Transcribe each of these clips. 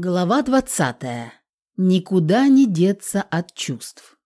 Глава двадцатая. Никуда не деться от чувств.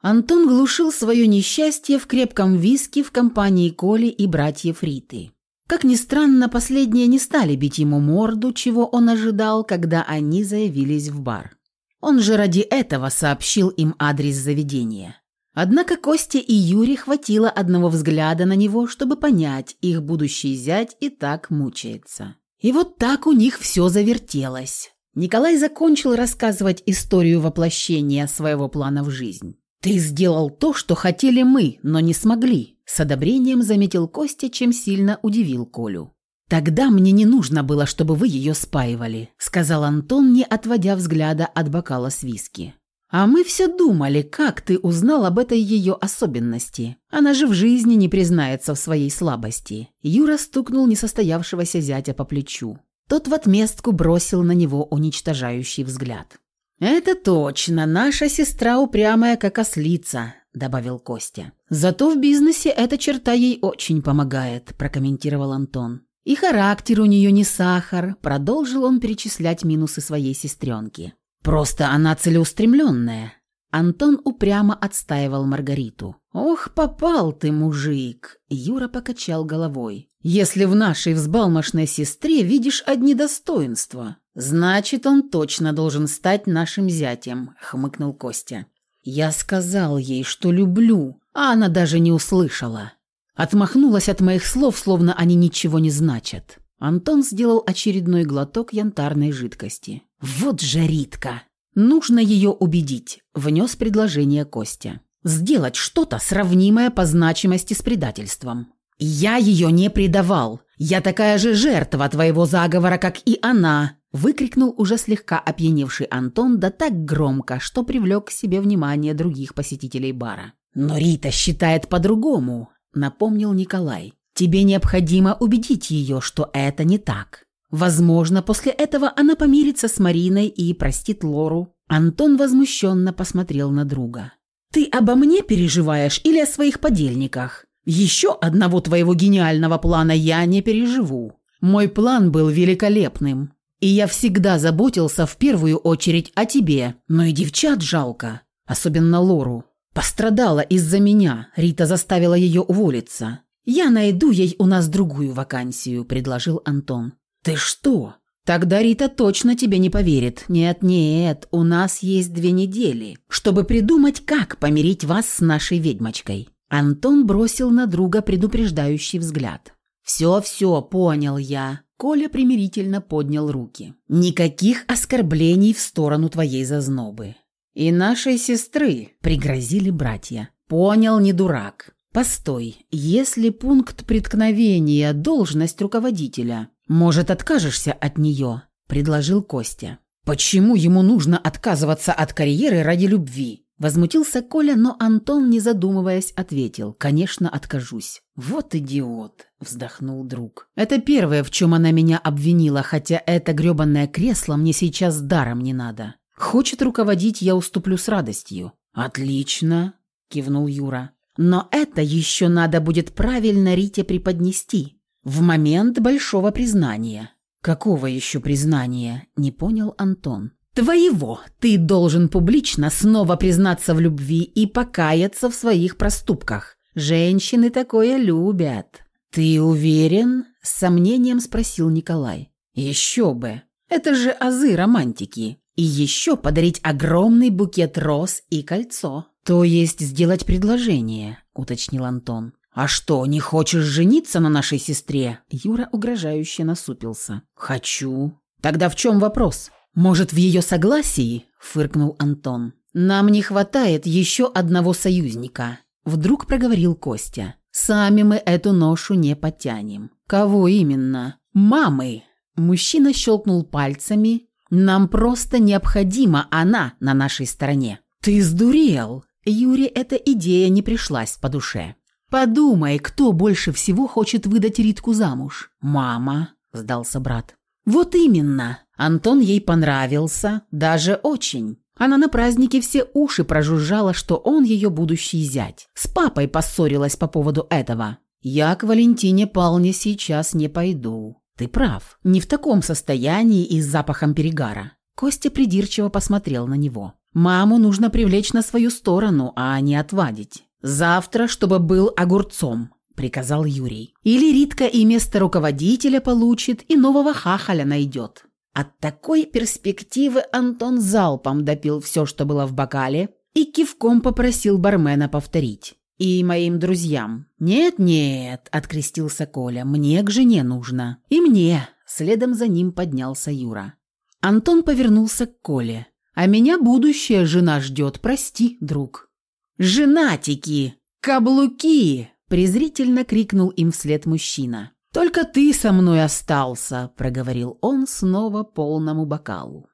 Антон глушил свое несчастье в крепком виске в компании Коли и братьев Риты. Как ни странно, последние не стали бить ему морду, чего он ожидал, когда они заявились в бар. Он же ради этого сообщил им адрес заведения. Однако Косте и Юре хватило одного взгляда на него, чтобы понять, их будущий зять и так мучается. И вот так у них все завертелось. Николай закончил рассказывать историю воплощения своего плана в жизнь. «Ты сделал то, что хотели мы, но не смогли», – с одобрением заметил Костя, чем сильно удивил Колю. «Тогда мне не нужно было, чтобы вы ее спаивали», – сказал Антон, не отводя взгляда от бокала с виски. «А мы все думали, как ты узнал об этой ее особенности. Она же в жизни не признается в своей слабости». Юра стукнул несостоявшегося зятя по плечу. Тот в отместку бросил на него уничтожающий взгляд. «Это точно, наша сестра упрямая, как ослица», – добавил Костя. «Зато в бизнесе эта черта ей очень помогает», – прокомментировал Антон. «И характер у нее не сахар», – продолжил он перечислять минусы своей сестренки. Просто она целеустремленная. Антон упрямо отстаивал Маргариту. «Ох, попал ты, мужик!» Юра покачал головой. «Если в нашей взбалмошной сестре видишь одни достоинства, значит, он точно должен стать нашим зятем», — хмыкнул Костя. «Я сказал ей, что люблю, а она даже не услышала. Отмахнулась от моих слов, словно они ничего не значат. Антон сделал очередной глоток янтарной жидкости. «Вот же Ритка! Нужно ее убедить», – внес предложение Костя. «Сделать что-то сравнимое по значимости с предательством». «Я ее не предавал! Я такая же жертва твоего заговора, как и она!» – выкрикнул уже слегка опьяневший Антон, да так громко, что привлек к себе внимание других посетителей бара. «Но Рита считает по-другому», – напомнил Николай. «Тебе необходимо убедить ее, что это не так. Возможно, после этого она помирится с Мариной и простит Лору. Антон возмущенно посмотрел на друга. «Ты обо мне переживаешь или о своих подельниках? Еще одного твоего гениального плана я не переживу. Мой план был великолепным, и я всегда заботился в первую очередь о тебе, но и девчат жалко, особенно Лору. Пострадала из-за меня, Рита заставила ее уволиться. Я найду ей у нас другую вакансию», – предложил Антон. «Ты что? Тогда Рита точно тебе не поверит. Нет-нет, у нас есть две недели, чтобы придумать, как помирить вас с нашей ведьмочкой». Антон бросил на друга предупреждающий взгляд. «Все-все, понял я». Коля примирительно поднял руки. «Никаких оскорблений в сторону твоей зазнобы». «И нашей сестры», — пригрозили братья. «Понял, не дурак. Постой, если пункт преткновения – должность руководителя, «Может, откажешься от нее?» – предложил Костя. «Почему ему нужно отказываться от карьеры ради любви?» Возмутился Коля, но Антон, не задумываясь, ответил. «Конечно, откажусь». «Вот идиот!» – вздохнул друг. «Это первое, в чем она меня обвинила, хотя это гребанное кресло мне сейчас даром не надо. Хочет руководить, я уступлю с радостью». «Отлично!» – кивнул Юра. «Но это еще надо будет правильно Рите преподнести. В момент большого признания. Какого еще признания? Не понял Антон. Твоего. Ты должен публично снова признаться в любви и покаяться в своих проступках. Женщины такое любят. Ты уверен? С сомнением спросил Николай. Еще бы. Это же азы романтики. И еще подарить огромный букет роз и кольцо. То есть сделать предложение, уточнил Антон. «А что, не хочешь жениться на нашей сестре?» Юра угрожающе насупился. «Хочу». «Тогда в чем вопрос?» «Может, в ее согласии?» – фыркнул Антон. «Нам не хватает еще одного союзника», – вдруг проговорил Костя. «Сами мы эту ношу не потянем». «Кого именно?» «Мамы!» Мужчина щелкнул пальцами. «Нам просто необходима она на нашей стороне». «Ты сдурел!» Юре эта идея не пришлась по душе. «Подумай, кто больше всего хочет выдать Ритку замуж?» «Мама», – сдался брат. «Вот именно. Антон ей понравился, даже очень. Она на празднике все уши прожужжала, что он ее будущий зять. С папой поссорилась по поводу этого. Я к Валентине Палне сейчас не пойду. Ты прав, не в таком состоянии и с запахом перегара. Костя придирчиво посмотрел на него. Маму нужно привлечь на свою сторону, а не отвадить. Завтра, чтобы был огурцом, приказал Юрий. Или Ритка и место руководителя получит, и нового хахаля найдет. От такой перспективы Антон залпом допил все, что было в бокале, и кивком попросил бармена повторить. «И моим друзьям». «Нет-нет», — открестился Коля, — «мне к жене нужно». «И мне». Следом за ним поднялся Юра. Антон повернулся к Коле. «А меня будущая жена ждет, прости, друг». «Женатики! Каблуки!» – презрительно крикнул им вслед мужчина. «Только ты со мной остался», – проговорил он снова полному бокалу.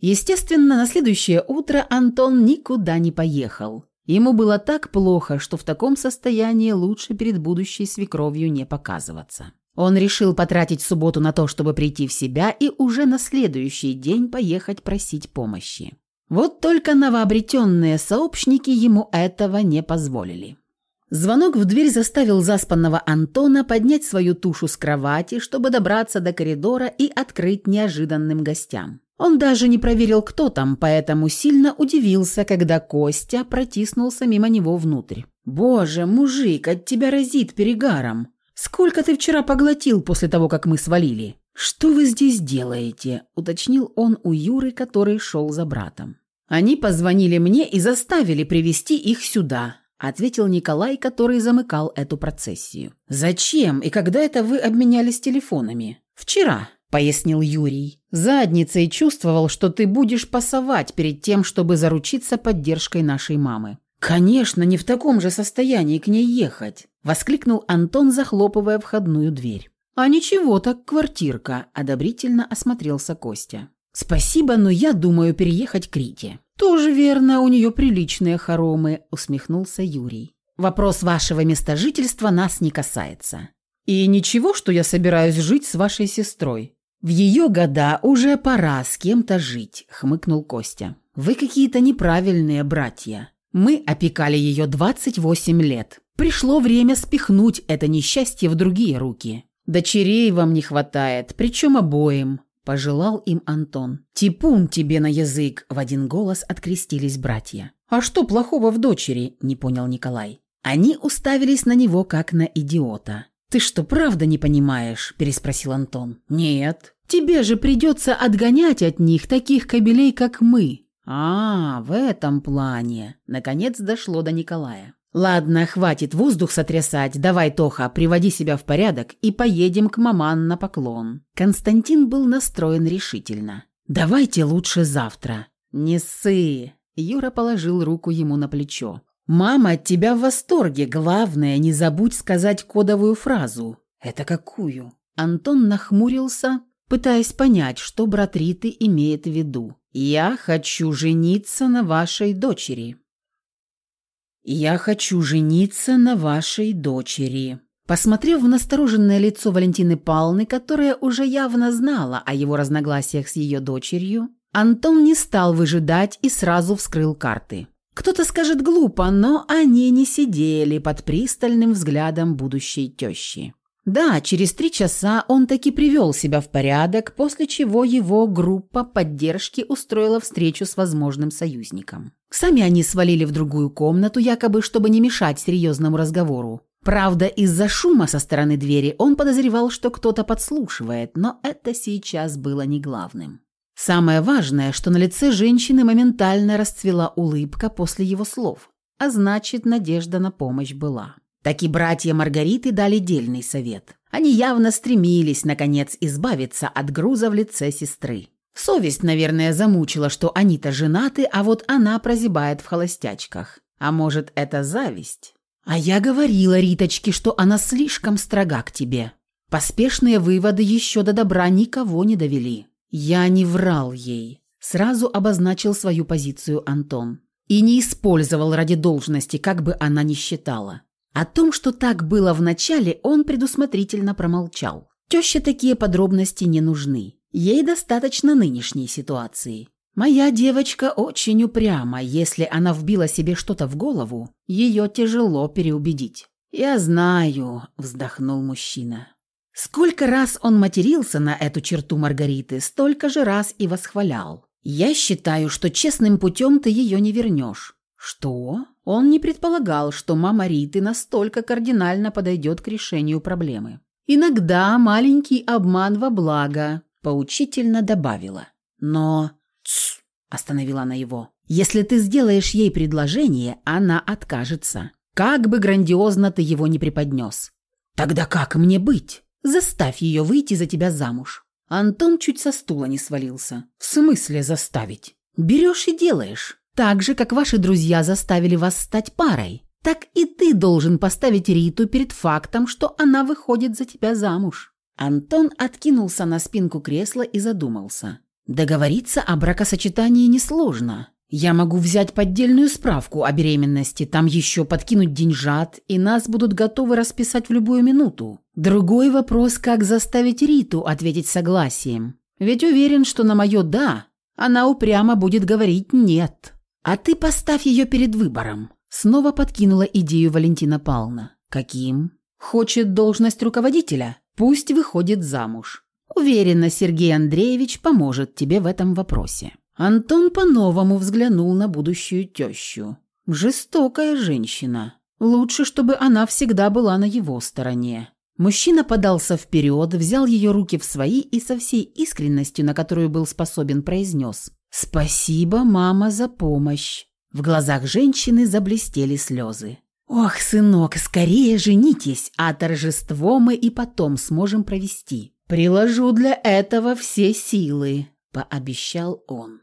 Естественно, на следующее утро Антон никуда не поехал. Ему было так плохо, что в таком состоянии лучше перед будущей свекровью не показываться. Он решил потратить субботу на то, чтобы прийти в себя и уже на следующий день поехать просить помощи. Вот только новообретенные сообщники ему этого не позволили. Звонок в дверь заставил заспанного Антона поднять свою тушу с кровати, чтобы добраться до коридора и открыть неожиданным гостям. Он даже не проверил, кто там, поэтому сильно удивился, когда Костя протиснулся мимо него внутрь. «Боже, мужик, от тебя разит перегаром. Сколько ты вчера поглотил после того, как мы свалили?» «Что вы здесь делаете?» – уточнил он у Юры, который шел за братом. «Они позвонили мне и заставили привести их сюда», – ответил Николай, который замыкал эту процессию. «Зачем и когда это вы обменялись телефонами?» «Вчера», – пояснил Юрий. «Задницей чувствовал, что ты будешь пасовать перед тем, чтобы заручиться поддержкой нашей мамы». «Конечно, не в таком же состоянии к ней ехать», – воскликнул Антон, захлопывая входную дверь. «А ничего так, квартирка», – одобрительно осмотрелся Костя. «Спасибо, но я думаю переехать к Рите». «Тоже верно, у нее приличные хоромы», – усмехнулся Юрий. «Вопрос вашего места жительства нас не касается». «И ничего, что я собираюсь жить с вашей сестрой?» «В ее года уже пора с кем-то жить», — хмыкнул Костя. «Вы какие-то неправильные братья. Мы опекали ее 28 лет. Пришло время спихнуть это несчастье в другие руки. Дочерей вам не хватает, причем обоим», — пожелал им Антон. «Типун тебе на язык!» — в один голос открестились братья. «А что плохого в дочери?» — не понял Николай. Они уставились на него, как на идиота. «Ты что, правда не понимаешь?» – переспросил Антон. «Нет. Тебе же придется отгонять от них таких кобелей, как мы». «А, в этом плане». Наконец дошло до Николая. «Ладно, хватит воздух сотрясать. Давай, Тоха, приводи себя в порядок и поедем к маман на поклон». Константин был настроен решительно. «Давайте лучше завтра». «Не ссы». Юра положил руку ему на плечо. «Мама от тебя в восторге. Главное, не забудь сказать кодовую фразу». «Это какую?» Антон нахмурился, пытаясь понять, что брат Риты имеет в виду. «Я хочу жениться на вашей дочери». «Я хочу жениться на вашей дочери». Посмотрев в настороженное лицо Валентины Павловны, которая уже явно знала о его разногласиях с ее дочерью, Антон не стал выжидать и сразу вскрыл карты. Кто-то скажет глупо, но они не сидели под пристальным взглядом будущей тещи. Да, через три часа он таки привел себя в порядок, после чего его группа поддержки устроила встречу с возможным союзником. Сами они свалили в другую комнату, якобы чтобы не мешать серьезному разговору. Правда, из-за шума со стороны двери он подозревал, что кто-то подслушивает, но это сейчас было не главным. Самое важное, что на лице женщины моментально расцвела улыбка после его слов, а значит, надежда на помощь была. Так и братья Маргариты дали дельный совет. Они явно стремились, наконец, избавиться от груза в лице сестры. Совесть, наверное, замучила, что они-то женаты, а вот она прозябает в холостячках. А может, это зависть? А я говорила Риточке, что она слишком строга к тебе. Поспешные выводы еще до добра никого не довели. «Я не врал ей», – сразу обозначил свою позицию Антон. И не использовал ради должности, как бы она ни считала. О том, что так было вначале, он предусмотрительно промолчал. Теще такие подробности не нужны. Ей достаточно нынешней ситуации. Моя девочка очень упряма. Если она вбила себе что-то в голову, ее тяжело переубедить. «Я знаю», – вздохнул мужчина. Сколько раз он матерился на эту черту Маргариты, столько же раз и восхвалял. «Я считаю, что честным путем ты ее не вернешь». Что? Он не предполагал, что мама Риты настолько кардинально подойдет к решению проблемы. Иногда маленький обман во благо, поучительно добавила. Но... Тсс, остановила она его. Если ты сделаешь ей предложение, она откажется. Как бы грандиозно ты его не преподнес. Тогда как мне быть? Заставь ее выйти за тебя замуж. Антон чуть со стула не свалился. В смысле заставить? Берешь и делаешь. Так же, как ваши друзья заставили вас стать парой. Так и ты должен поставить Риту перед фактом, что она выходит за тебя замуж. Антон откинулся на спинку кресла и задумался. Договориться о бракосочетании несложно. Я могу взять поддельную справку о беременности, там еще подкинуть деньжат, и нас будут готовы расписать в любую минуту. Другой вопрос, как заставить Риту ответить согласием. Ведь уверен, что на мое «да» она упрямо будет говорить «нет». А ты поставь ее перед выбором. Снова подкинула идею Валентина Павловна. Каким? Хочет должность руководителя? Пусть выходит замуж. Уверена, Сергей Андреевич поможет тебе в этом вопросе. Антон по-новому взглянул на будущую тещу. Жестокая женщина. Лучше, чтобы она всегда была на его стороне. Мужчина подался вперед, взял ее руки в свои и со всей искренностью, на которую был способен, произнес «Спасибо, мама, за помощь». В глазах женщины заблестели слезы. «Ох, сынок, скорее женитесь, а торжество мы и потом сможем провести. Приложу для этого все силы», – пообещал он.